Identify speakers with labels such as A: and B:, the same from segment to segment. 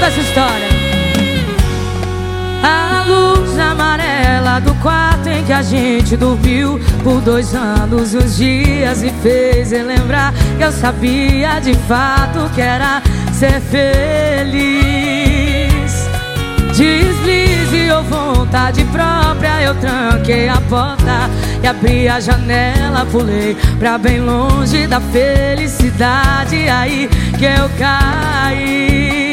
A: muda essa história. A luz amarela do quarto em que a gente dormiu por dois anos e dias me fez relembrar que eu sabia de fato que era ser feliz. Deslize ou vontade própria, eu tranquei a porta e abri a janela, pulei pra bem longe da felicidade. Aí que eu caí.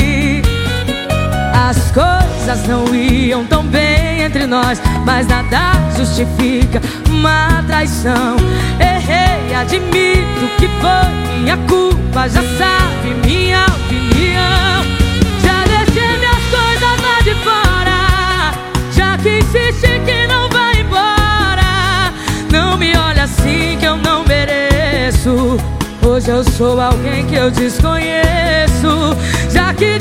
A: As coisas não iam tão bem entre nós, mas nada justifica uma traição. Errei, admito que foi minha culpa, já sabe minha opinião. Já deixei minhas coisas lá de fora, já que insiste que não vai embora. Não me olha assim que eu não mereço. Hoje eu sou alguém que eu desconheço, já que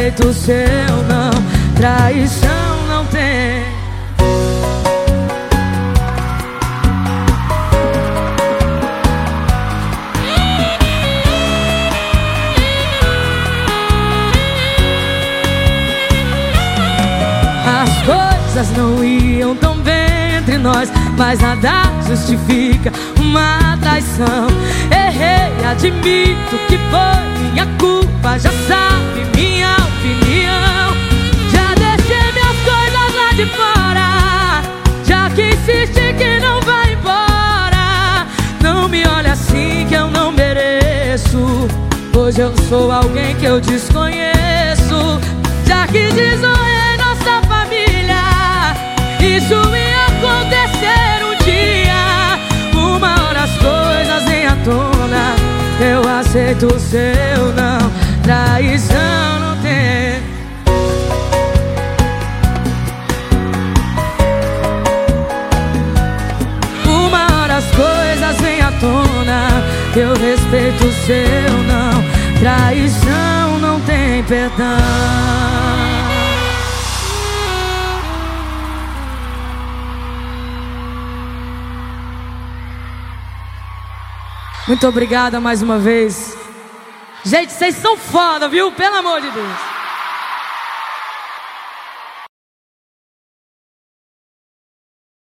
A: Eu aceito o seu não, traição não tem. As coisas não iam tão bem entre nós, mas nada justifica uma traição. Errei, admito que foi minha culpa, já já que insiste que não vai embora. Não me olha assim que eu não mereço. Hoje eu sou alguém que eu desconheço, já que desonrei nossa família. Isso ia acontecer um dia. Uma hora as coisas vêm à tona. Eu aceito o seu não, traição as coisas vêm à tona. Eu respeito o seu não, traição não tem perdão. Muito obrigada mais uma vez. Gente, vocês são foda, viu? Pelo amor de Deus.